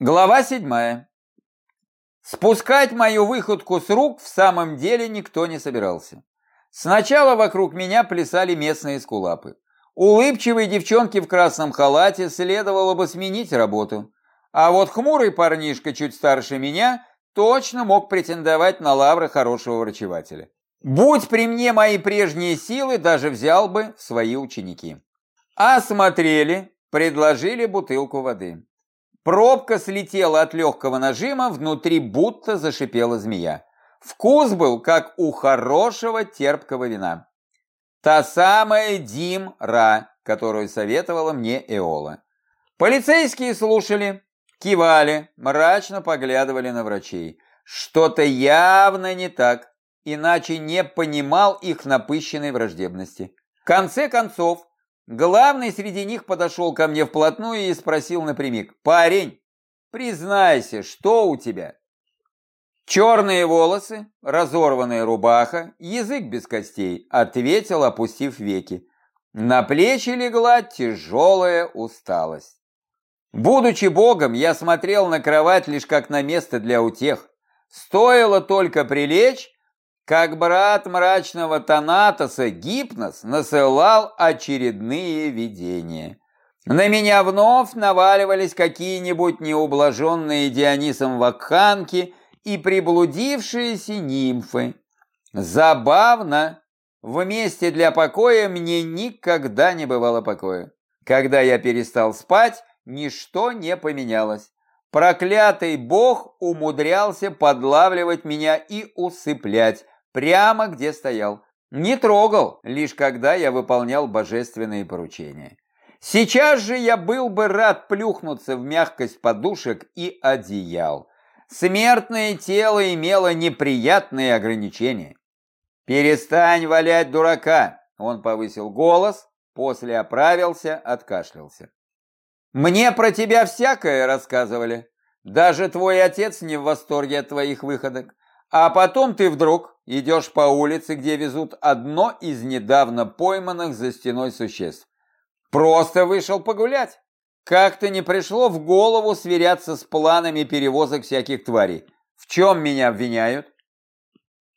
Глава седьмая. Спускать мою выходку с рук в самом деле никто не собирался. Сначала вокруг меня плясали местные скулапы. Улыбчивой девчонке в красном халате следовало бы сменить работу. А вот хмурый парнишка чуть старше меня точно мог претендовать на лавры хорошего врачевателя. Будь при мне мои прежние силы, даже взял бы свои ученики. Осмотрели, предложили бутылку воды. Пробка слетела от легкого нажима, внутри будто зашипела змея. Вкус был, как у хорошего терпкого вина. Та самая Дим-Ра, которую советовала мне Эола. Полицейские слушали, кивали, мрачно поглядывали на врачей. Что-то явно не так, иначе не понимал их напыщенной враждебности. В конце концов, Главный среди них подошел ко мне вплотную и спросил напрямик. «Парень, признайся, что у тебя?» «Черные волосы, разорванная рубаха, язык без костей», ответил, опустив веки. На плечи легла тяжелая усталость. Будучи богом, я смотрел на кровать лишь как на место для утех. Стоило только прилечь, как брат мрачного Танатоса Гипнос насылал очередные видения. На меня вновь наваливались какие-нибудь неублаженные Дионисом вакханки и приблудившиеся нимфы. Забавно, в месте для покоя мне никогда не бывало покоя. Когда я перестал спать, ничто не поменялось. Проклятый бог умудрялся подлавливать меня и усыплять, прямо где стоял. Не трогал, лишь когда я выполнял божественные поручения. Сейчас же я был бы рад плюхнуться в мягкость подушек и одеял. Смертное тело имело неприятные ограничения. «Перестань валять дурака!» Он повысил голос, после оправился, откашлялся. «Мне про тебя всякое рассказывали. Даже твой отец не в восторге от твоих выходок. А потом ты вдруг идешь по улице, где везут одно из недавно пойманных за стеной существ. Просто вышел погулять. Как-то не пришло в голову сверяться с планами перевозок всяких тварей. В чем меня обвиняют?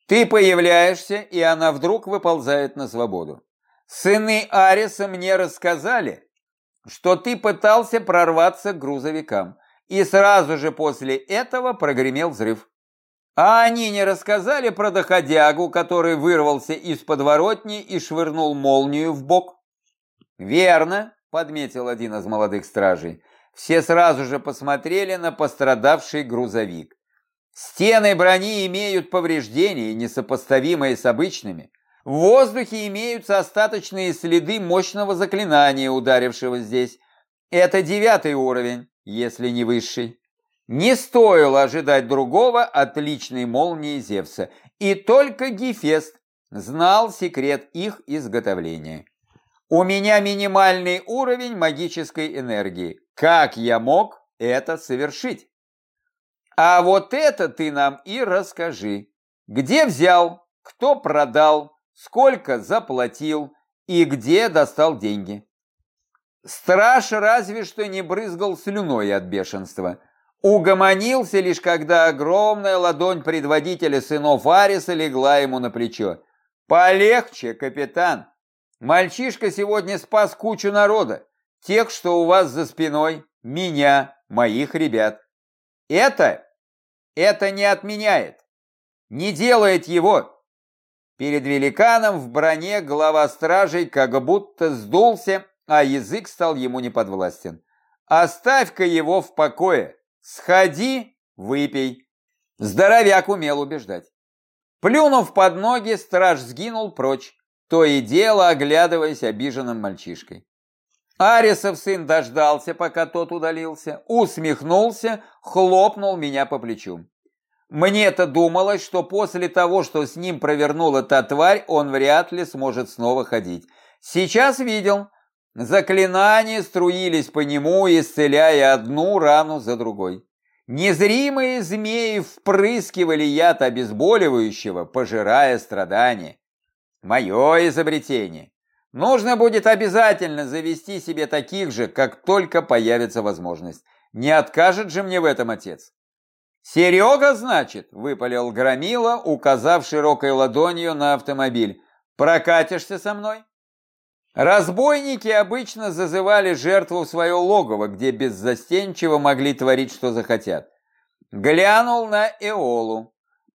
Ты появляешься, и она вдруг выползает на свободу. Сыны Ариса мне рассказали, что ты пытался прорваться к грузовикам, и сразу же после этого прогремел взрыв. А они не рассказали про доходягу, который вырвался из подворотни и швырнул молнию в бок? Верно, подметил один из молодых стражей. Все сразу же посмотрели на пострадавший грузовик. Стены брони имеют повреждения, несопоставимые с обычными. В воздухе имеются остаточные следы мощного заклинания, ударившего здесь. Это девятый уровень, если не высший. Не стоило ожидать другого от личной молнии Зевса, и только Гефест знал секрет их изготовления. У меня минимальный уровень магической энергии. Как я мог это совершить? А вот это ты нам и расскажи. Где взял, кто продал, сколько заплатил и где достал деньги? Страж разве что не брызгал слюной от бешенства – Угомонился лишь когда огромная ладонь предводителя сынов Ариса легла ему на плечо. «Полегче, капитан! Мальчишка сегодня спас кучу народа, тех, что у вас за спиной, меня, моих ребят. Это, это не отменяет, не делает его!» Перед великаном в броне глава стражей как будто сдулся, а язык стал ему неподвластен. «Оставь-ка его в покое!» Сходи, выпей. Здоровяк умел убеждать. Плюнув под ноги, страж сгинул прочь, то и дело оглядываясь обиженным мальчишкой. Арисов сын дождался, пока тот удалился, усмехнулся, хлопнул меня по плечу. Мне-то думалось, что после того, что с ним провернула та тварь, он вряд ли сможет снова ходить. Сейчас видел, Заклинания струились по нему, исцеляя одну рану за другой. Незримые змеи впрыскивали яд обезболивающего, пожирая страдания. Мое изобретение. Нужно будет обязательно завести себе таких же, как только появится возможность. Не откажет же мне в этом отец. «Серега, значит?» – выпалил Громила, указав широкой ладонью на автомобиль. «Прокатишься со мной?» Разбойники обычно зазывали жертву в свое логово, где беззастенчиво могли творить, что захотят. Глянул на Эолу.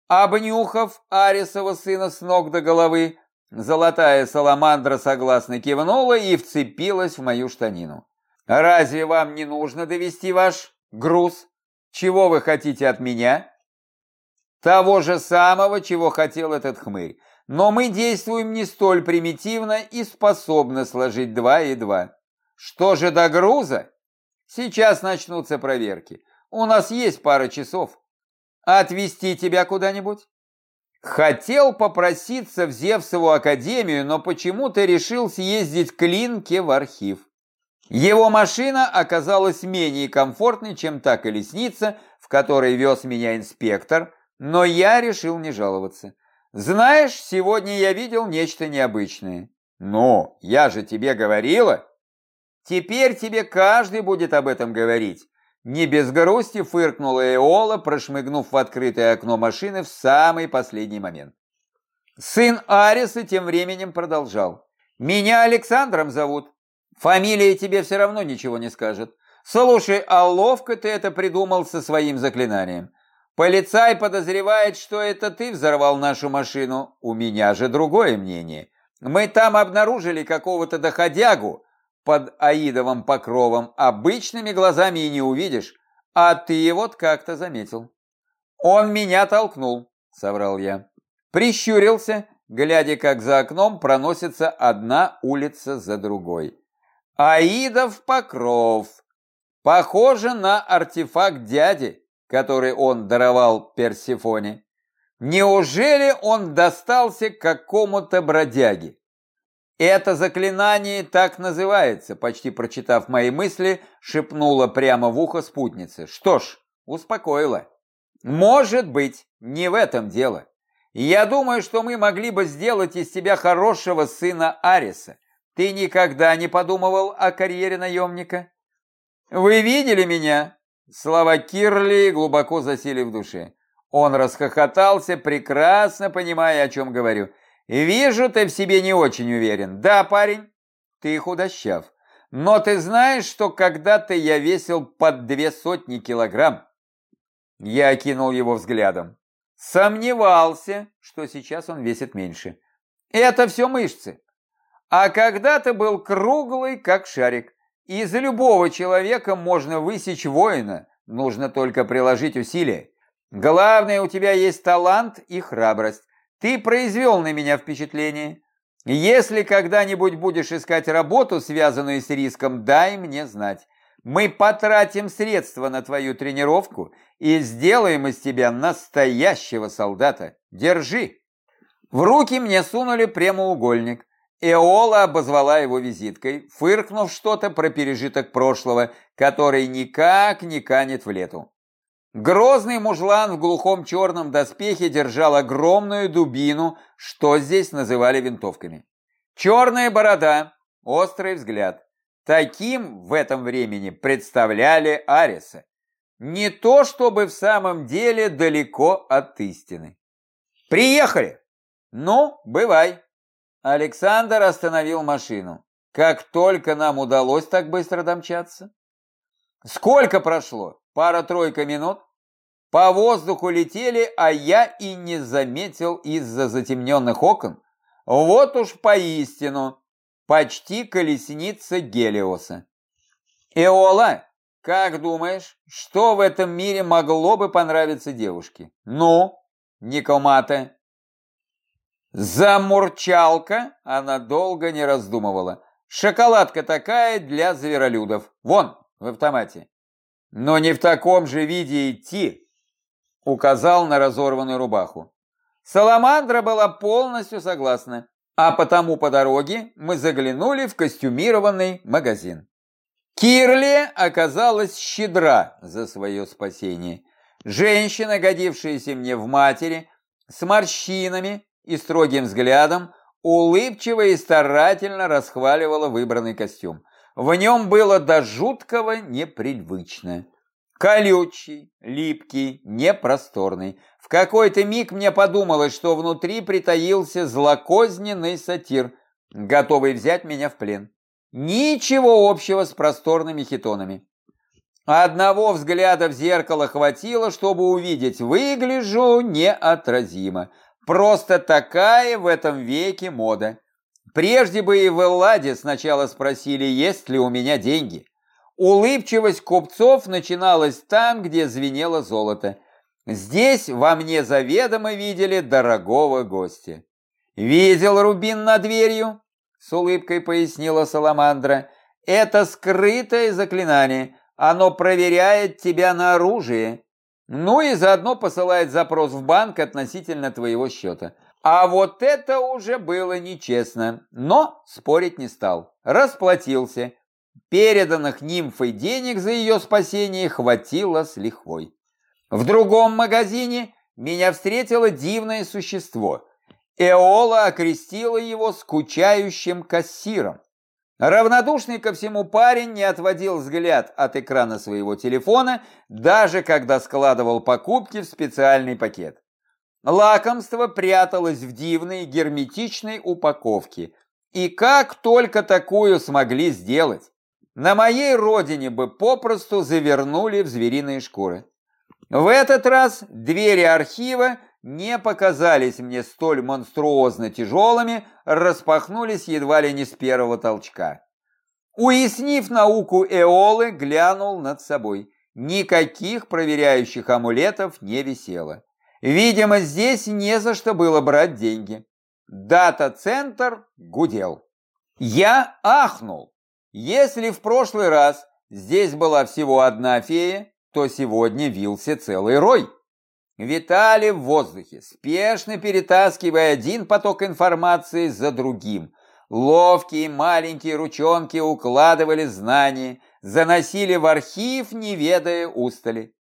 Обнюхав Арисова сына с ног до головы, золотая саламандра согласно кивнула и вцепилась в мою штанину. «Разве вам не нужно довести ваш груз? Чего вы хотите от меня?» «Того же самого, чего хотел этот хмырь. Но мы действуем не столь примитивно и способны сложить два и два. Что же до груза? Сейчас начнутся проверки. У нас есть пара часов. Отвезти тебя куда-нибудь? Хотел попроситься в Зевсову академию, но почему-то решил съездить к Линке в архив. Его машина оказалась менее комфортной, чем та колесница, в которой вез меня инспектор, но я решил не жаловаться. Знаешь, сегодня я видел нечто необычное. Ну, я же тебе говорила. Теперь тебе каждый будет об этом говорить. Не без грусти фыркнула Эола, прошмыгнув в открытое окно машины в самый последний момент. Сын Ариса тем временем продолжал. «Меня Александром зовут. Фамилия тебе все равно ничего не скажет. Слушай, а ловко ты это придумал со своим заклинанием. Полицай подозревает, что это ты взорвал нашу машину. У меня же другое мнение. Мы там обнаружили какого-то доходягу под аидовым покровом. Обычными глазами и не увидишь, а ты вот как-то заметил. Он меня толкнул, соврал я. Прищурился, глядя, как за окном проносится одна улица за другой. Аидов покров. Похоже на артефакт дяди который он даровал Персифоне. Неужели он достался какому-то бродяге? Это заклинание так называется, почти прочитав мои мысли, шепнула прямо в ухо спутницы. Что ж, успокоила. Может быть, не в этом дело. Я думаю, что мы могли бы сделать из тебя хорошего сына Ариса. Ты никогда не подумывал о карьере наемника? Вы видели меня? Слова Кирли глубоко засели в душе. Он расхохотался, прекрасно понимая, о чем говорю. «Вижу, ты в себе не очень уверен. Да, парень, ты худощав. Но ты знаешь, что когда-то я весил под две сотни килограмм?» Я окинул его взглядом. Сомневался, что сейчас он весит меньше. Это все мышцы. А когда-то был круглый, как шарик. Из любого человека можно высечь воина, нужно только приложить усилия. Главное, у тебя есть талант и храбрость. Ты произвел на меня впечатление. Если когда-нибудь будешь искать работу, связанную с риском, дай мне знать. Мы потратим средства на твою тренировку и сделаем из тебя настоящего солдата. Держи. В руки мне сунули прямоугольник. Эола обозвала его визиткой, фыркнув что-то про пережиток прошлого, который никак не канет в лету. Грозный мужлан в глухом черном доспехе держал огромную дубину, что здесь называли винтовками. Черная борода, острый взгляд. Таким в этом времени представляли Ариса. Не то чтобы в самом деле далеко от истины. «Приехали!» «Ну, бывай!» Александр остановил машину. Как только нам удалось так быстро домчаться. Сколько прошло? Пара-тройка минут? По воздуху летели, а я и не заметил из-за затемненных окон. Вот уж поистину, почти колесница Гелиоса. Эола, как думаешь, что в этом мире могло бы понравиться девушке? Ну, Никомата, Замурчалка, она долго не раздумывала. Шоколадка такая для зверолюдов. Вон, в автомате. Но не в таком же виде идти, указал на разорванную рубаху. Саламандра была полностью согласна, а потому по дороге мы заглянули в костюмированный магазин. Кирли оказалась щедра за свое спасение. Женщина, годившаяся мне в матери, с морщинами, и строгим взглядом улыбчиво и старательно расхваливала выбранный костюм. В нем было до жуткого непривычно. Колючий, липкий, непросторный. В какой-то миг мне подумалось, что внутри притаился злокозненный сатир, готовый взять меня в плен. Ничего общего с просторными хитонами. Одного взгляда в зеркало хватило, чтобы увидеть, выгляжу неотразимо. Просто такая в этом веке мода. Прежде бы и в Элладе сначала спросили, есть ли у меня деньги. Улыбчивость купцов начиналась там, где звенело золото. Здесь во мне заведомо видели дорогого гостя. «Видел рубин над дверью?» — с улыбкой пояснила Саламандра. «Это скрытое заклинание. Оно проверяет тебя на оружие. Ну и заодно посылает запрос в банк относительно твоего счета. А вот это уже было нечестно. Но спорить не стал. Расплатился. Переданных нимфой денег за ее спасение хватило с лихвой. В другом магазине меня встретило дивное существо. Эола окрестила его скучающим кассиром. Равнодушный ко всему парень не отводил взгляд от экрана своего телефона, даже когда складывал покупки в специальный пакет. Лакомство пряталось в дивной герметичной упаковке. И как только такую смогли сделать? На моей родине бы попросту завернули в звериные шкуры. В этот раз двери архива не показались мне столь монструозно тяжелыми, распахнулись едва ли не с первого толчка. Уяснив науку Эолы, глянул над собой. Никаких проверяющих амулетов не висело. Видимо, здесь не за что было брать деньги. Дата-центр гудел. Я ахнул. Если в прошлый раз здесь была всего одна фея, то сегодня вился целый рой. Витали в воздухе, спешно перетаскивая один поток информации за другим. Ловкие маленькие ручонки укладывали знания, заносили в архив, не ведая устали.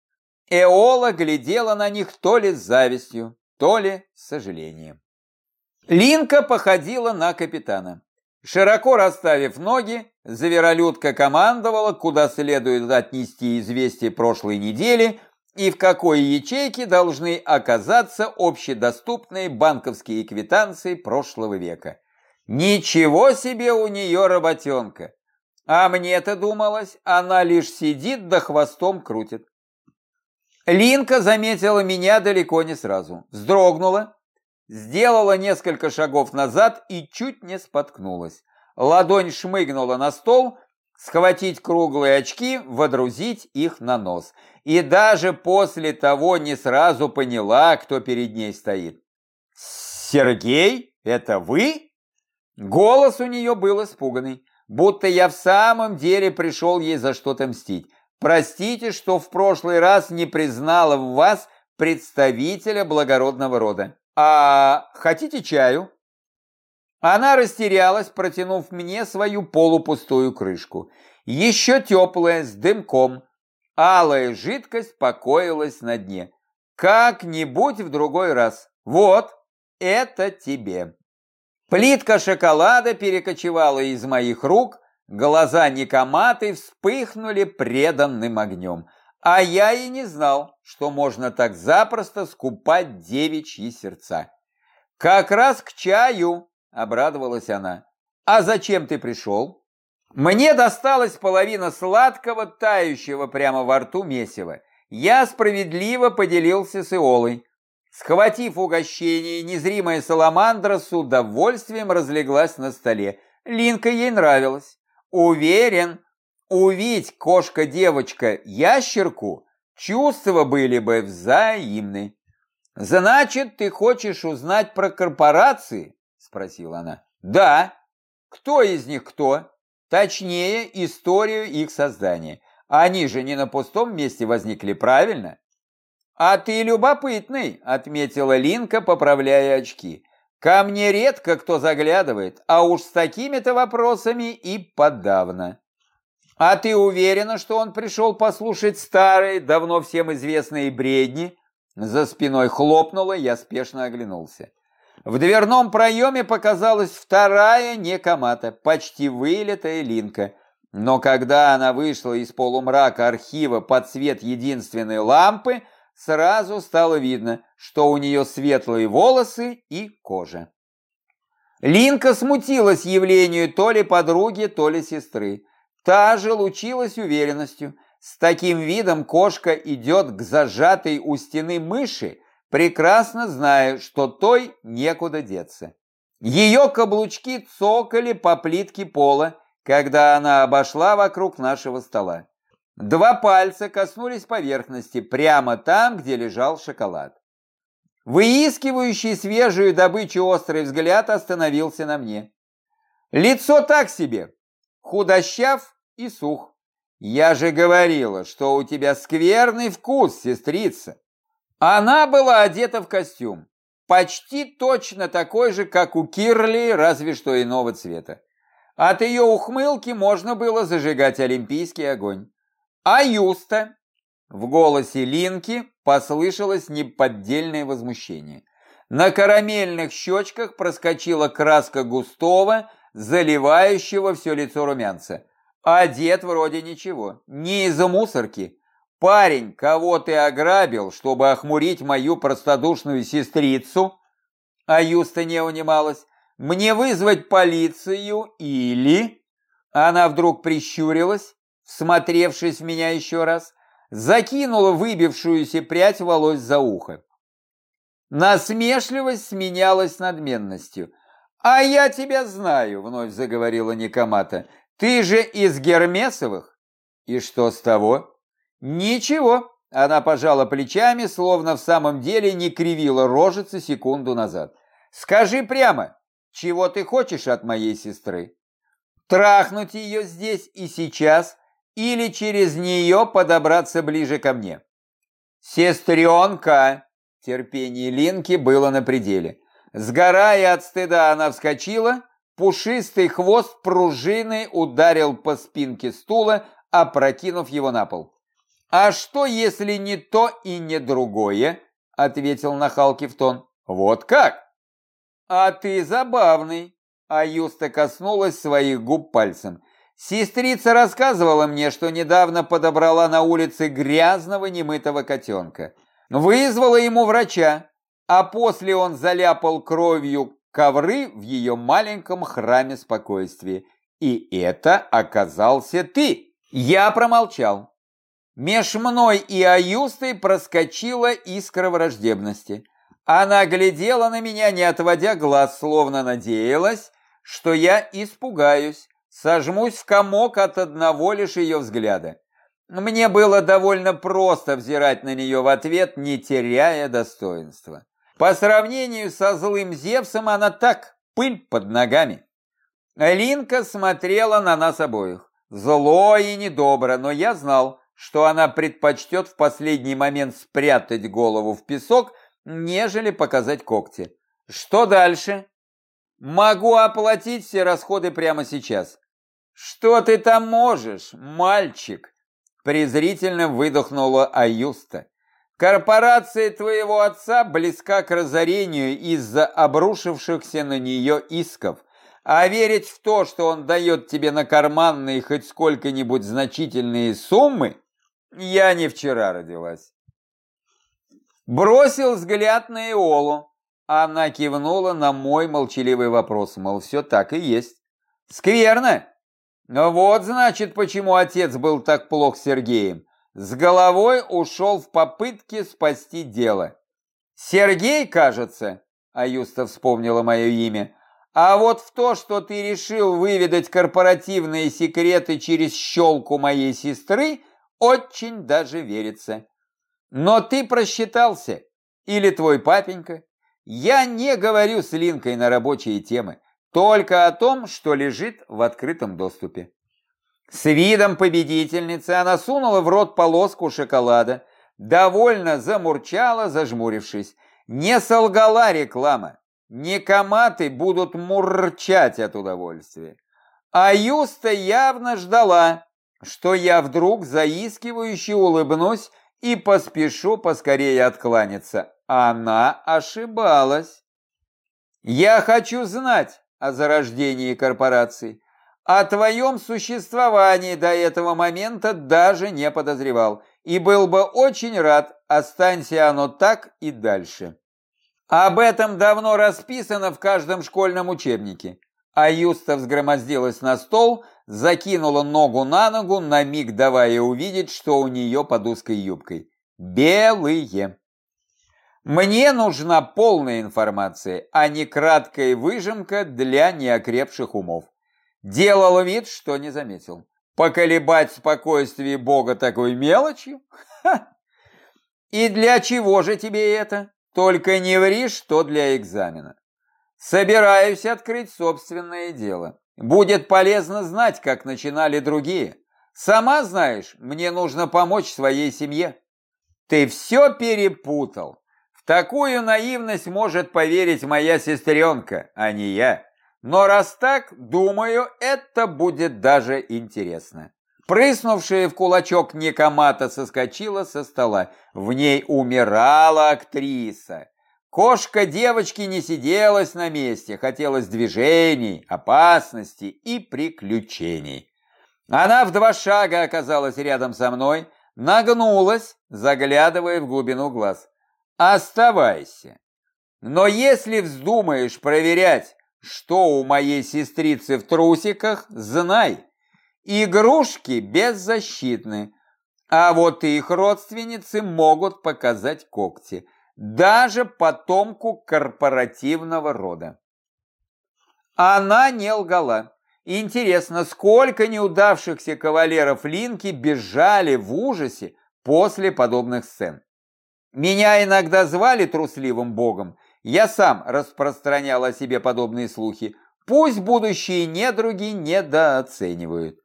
Эола глядела на них то ли с завистью, то ли с сожалением. Линка походила на капитана. Широко расставив ноги, Заверолюдка командовала, куда следует отнести известие прошлой недели и в какой ячейке должны оказаться общедоступные банковские квитанции прошлого века. Ничего себе у нее работенка! А мне-то думалось, она лишь сидит да хвостом крутит. Линка заметила меня далеко не сразу. Вздрогнула, сделала несколько шагов назад и чуть не споткнулась. Ладонь шмыгнула на стол, схватить круглые очки, водрузить их на нос. И даже после того не сразу поняла, кто перед ней стоит. «Сергей, это вы?» Голос у нее был испуганный, будто я в самом деле пришел ей за что-то мстить. Простите, что в прошлый раз не признала в вас представителя благородного рода. А хотите чаю? Она растерялась, протянув мне свою полупустую крышку. Еще теплая, с дымком. Алая жидкость покоилась на дне. Как-нибудь в другой раз. Вот, это тебе. Плитка шоколада перекочевала из моих рук, глаза Никоматы вспыхнули преданным огнем. А я и не знал, что можно так запросто скупать девичьи сердца. Как раз к чаю, обрадовалась она. «А зачем ты пришел?» Мне досталась половина сладкого, тающего прямо во рту месива. Я справедливо поделился с Иолой. Схватив угощение, незримая саламандра с удовольствием разлеглась на столе. Линка ей нравилась. Уверен, увидеть кошка-девочка ящерку, чувства были бы взаимны. Значит, ты хочешь узнать про корпорации? Спросила она. Да. Кто из них кто? Точнее, историю их создания. Они же не на пустом месте возникли, правильно? А ты любопытный, отметила Линка, поправляя очки. Ко мне редко кто заглядывает, а уж с такими-то вопросами и подавно. А ты уверена, что он пришел послушать старые, давно всем известные бредни? За спиной хлопнуло, я спешно оглянулся. В дверном проеме показалась вторая некомата, почти вылитая линка. Но когда она вышла из полумрака архива под свет единственной лампы, сразу стало видно, что у нее светлые волосы и кожа. Линка смутилась явлению то ли подруги, то ли сестры. Та же лучилась уверенностью. С таким видом кошка идет к зажатой у стены мыши, прекрасно зная, что той некуда деться. Ее каблучки цокали по плитке пола, когда она обошла вокруг нашего стола. Два пальца коснулись поверхности, прямо там, где лежал шоколад. Выискивающий свежую добычу острый взгляд остановился на мне. Лицо так себе, худощав и сух. Я же говорила, что у тебя скверный вкус, сестрица. Она была одета в костюм, почти точно такой же, как у Кирли, разве что иного цвета. От ее ухмылки можно было зажигать олимпийский огонь. А Юста? В голосе Линки послышалось неподдельное возмущение. На карамельных щечках проскочила краска густого, заливающего все лицо румянца. Одет вроде ничего, не из-за мусорки. Парень, кого ты ограбил, чтобы охмурить мою простодушную сестрицу? А Юста не унималась. Мне вызвать полицию или... Она вдруг прищурилась, всмотревшись в меня еще раз, закинула выбившуюся прядь волос за ухо. Насмешливость сменялась надменностью. «А я тебя знаю», — вновь заговорила Никомата. «Ты же из Гермесовых?» «И что с того?» «Ничего», — она пожала плечами, словно в самом деле не кривила рожицы секунду назад. «Скажи прямо, чего ты хочешь от моей сестры? Трахнуть ее здесь и сейчас или через нее подобраться ближе ко мне?» «Сестренка!» Терпение Линки было на пределе. Сгорая от стыда, она вскочила, пушистый хвост пружины ударил по спинке стула, опрокинув его на пол. «А что, если не то и не другое?» — ответил нахалки в тон. «Вот как?» «А ты забавный!» А Юста коснулась своих губ пальцем. Сестрица рассказывала мне, что недавно подобрала на улице грязного немытого котенка. Вызвала ему врача, а после он заляпал кровью ковры в ее маленьком храме спокойствия. И это оказался ты. Я промолчал. Меж мной и Аюстой проскочила искра враждебности. Она глядела на меня, не отводя глаз, словно надеялась, что я испугаюсь, сожмусь в комок от одного лишь ее взгляда. Мне было довольно просто взирать на нее в ответ, не теряя достоинства. По сравнению со злым Зевсом она так, пыль под ногами. Линка смотрела на нас обоих. Зло и недобро, но я знал, что она предпочтет в последний момент спрятать голову в песок, нежели показать когти. Что дальше? Могу оплатить все расходы прямо сейчас. Что ты там можешь, мальчик? презрительно выдохнула Аюста. Корпорация твоего отца близка к разорению из-за обрушившихся на нее исков, а верить в то, что он дает тебе на карманные хоть сколько-нибудь значительные суммы, я не вчера родилась. Бросил взгляд на Иолу. Она кивнула на мой молчаливый вопрос, мол, все так и есть. Скверно. Но вот, значит, почему отец был так плох с Сергеем. С головой ушел в попытке спасти дело. Сергей, кажется, Аюста вспомнила мое имя, а вот в то, что ты решил выведать корпоративные секреты через щелку моей сестры, очень даже верится. Но ты просчитался, или твой папенька. Я не говорю с Линкой на рабочие темы. Только о том, что лежит в открытом доступе. С видом победительницы она сунула в рот полоску шоколада, довольно замурчала, зажмурившись. Не солгала реклама. Некоматы будут мурчать от удовольствия. А Юста явно ждала, что я вдруг заискивающе улыбнусь и поспешу поскорее откланяться. Она ошибалась. Я хочу знать о зарождении корпорации. О твоем существовании до этого момента даже не подозревал. И был бы очень рад, останься оно так и дальше. Об этом давно расписано в каждом школьном учебнике. А Юста взгромоздилась на стол, закинула ногу на ногу, на миг давая увидеть, что у нее под узкой юбкой. Белые. Мне нужна полная информация, а не краткая выжимка для неокрепших умов. Делал вид, что не заметил. Поколебать спокойствие Бога такой мелочью? Ха! И для чего же тебе это? Только не ври, что для экзамена. Собираюсь открыть собственное дело. Будет полезно знать, как начинали другие. Сама знаешь, мне нужно помочь своей семье. Ты все перепутал. В такую наивность может поверить моя сестренка, а не я. Но раз так, думаю, это будет даже интересно. Прыснувшая в кулачок Никомата соскочила со стола. В ней умирала актриса. Кошка девочки не сиделась на месте, хотелось движений, опасности и приключений. Она в два шага оказалась рядом со мной, нагнулась, заглядывая в глубину глаз. «Оставайся. Но если вздумаешь проверять, что у моей сестрицы в трусиках, знай, игрушки беззащитны, а вот их родственницы могут показать когти, даже потомку корпоративного рода. Она не лгала. Интересно, сколько неудавшихся кавалеров Линки бежали в ужасе после подобных сцен. Меня иногда звали трусливым богом, я сам распространял о себе подобные слухи. Пусть будущие недруги недооценивают.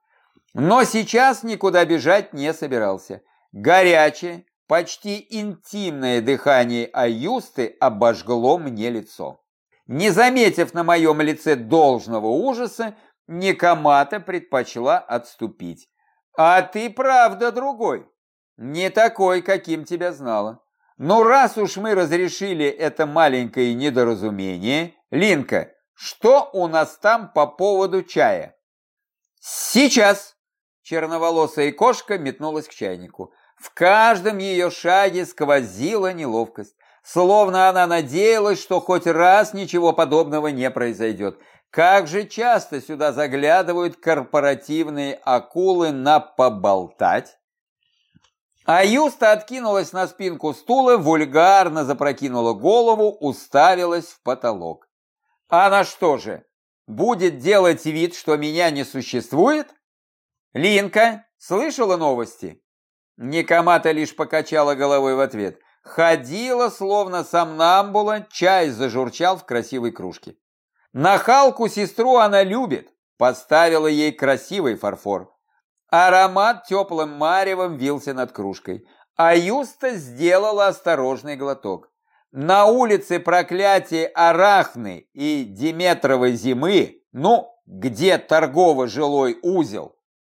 Но сейчас никуда бежать не собирался. Горячее, почти интимное дыхание Аюсты обожгло мне лицо. Не заметив на моем лице должного ужаса, Никомата предпочла отступить. «А ты правда другой, не такой, каким тебя знала. Но раз уж мы разрешили это маленькое недоразумение, Линка, что у нас там по поводу чая? Сейчас! Черноволосая кошка метнулась к чайнику. В каждом ее шаге сквозила неловкость, словно она надеялась, что хоть раз ничего подобного не произойдет. Как же часто сюда заглядывают корпоративные акулы на поболтать? А Юста откинулась на спинку стула, вульгарно запрокинула голову, уставилась в потолок. Она что же, будет делать вид, что меня не существует? Линка, слышала новости? Никомата лишь покачала головой в ответ. Ходила, словно сомнамбула, чай зажурчал в красивой кружке. Нахалку сестру она любит, поставила ей красивый фарфор. Аромат теплым маревом вился над кружкой, а Юста сделала осторожный глоток. На улице проклятие Арахны и Диметровой зимы, ну, где торгово-жилой узел,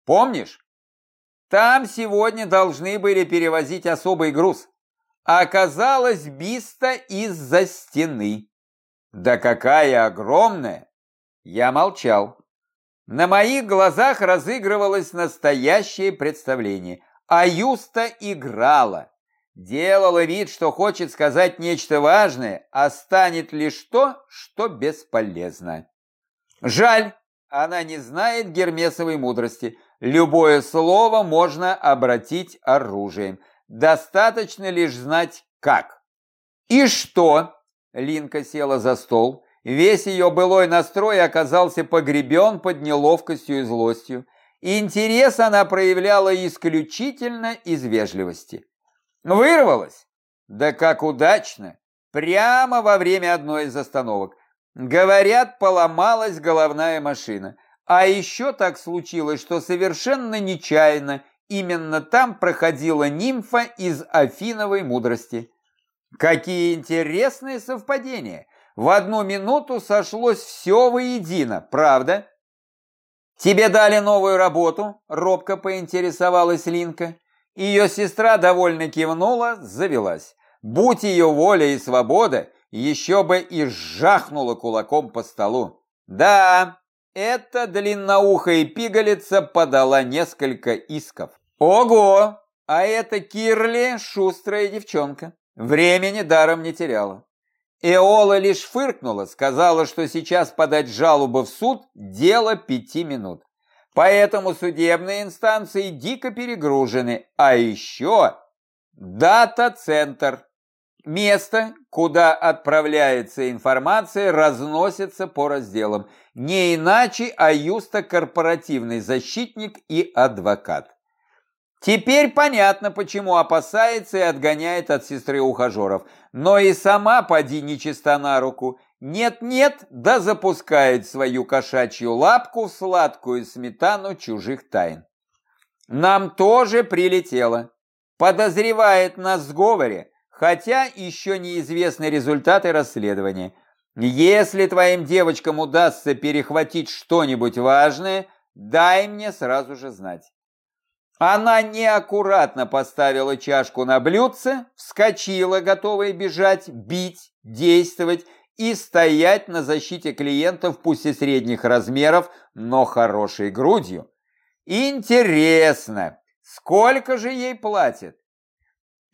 помнишь? Там сегодня должны были перевозить особый груз, а оказалось биста из-за стены. Да какая огромная! Я молчал. На моих глазах разыгрывалось настоящее представление, а Юста играла. Делала вид, что хочет сказать нечто важное, а станет лишь то, что бесполезно. Жаль, она не знает гермесовой мудрости. Любое слово можно обратить оружием. Достаточно лишь знать как. И что? Линка села за стол Весь ее былой настрой оказался погребен под неловкостью и злостью. Интерес она проявляла исключительно из вежливости. Вырвалась? Да как удачно! Прямо во время одной из остановок. Говорят, поломалась головная машина. А еще так случилось, что совершенно нечаянно именно там проходила нимфа из Афиновой мудрости. Какие интересные совпадения! В одну минуту сошлось все воедино, правда? Тебе дали новую работу? Робко поинтересовалась Линка. Ее сестра довольно кивнула, завелась. Будь ее воля и свобода, еще бы и жахнула кулаком по столу. Да, эта длинноухая пигалица подала несколько исков. Ого! А это Кирли шустрая девчонка. Времени даром не теряла. Эола лишь фыркнула, сказала, что сейчас подать жалобу в суд – дело пяти минут. Поэтому судебные инстанции дико перегружены. А еще дата-центр. Место, куда отправляется информация, разносится по разделам. Не иначе Аюста корпоративный защитник и адвокат. Теперь понятно, почему опасается и отгоняет от сестры ухажеров. Но и сама поди нечиста на руку. Нет-нет, да запускает свою кошачью лапку в сладкую сметану чужих тайн. Нам тоже прилетело. Подозревает нас в сговоре, хотя еще неизвестны результаты расследования. Если твоим девочкам удастся перехватить что-нибудь важное, дай мне сразу же знать. Она неаккуратно поставила чашку на блюдце, вскочила, готовая бежать, бить, действовать и стоять на защите клиентов пусть и средних размеров, но хорошей грудью. Интересно, сколько же ей платят?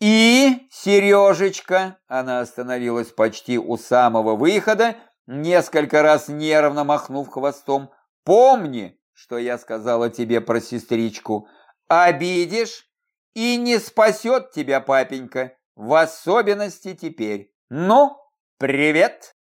И, Сережечка, она остановилась почти у самого выхода, несколько раз нервно махнув хвостом, помни, что я сказала тебе про сестричку, Обидишь, и не спасет тебя папенька, в особенности теперь. Ну, привет!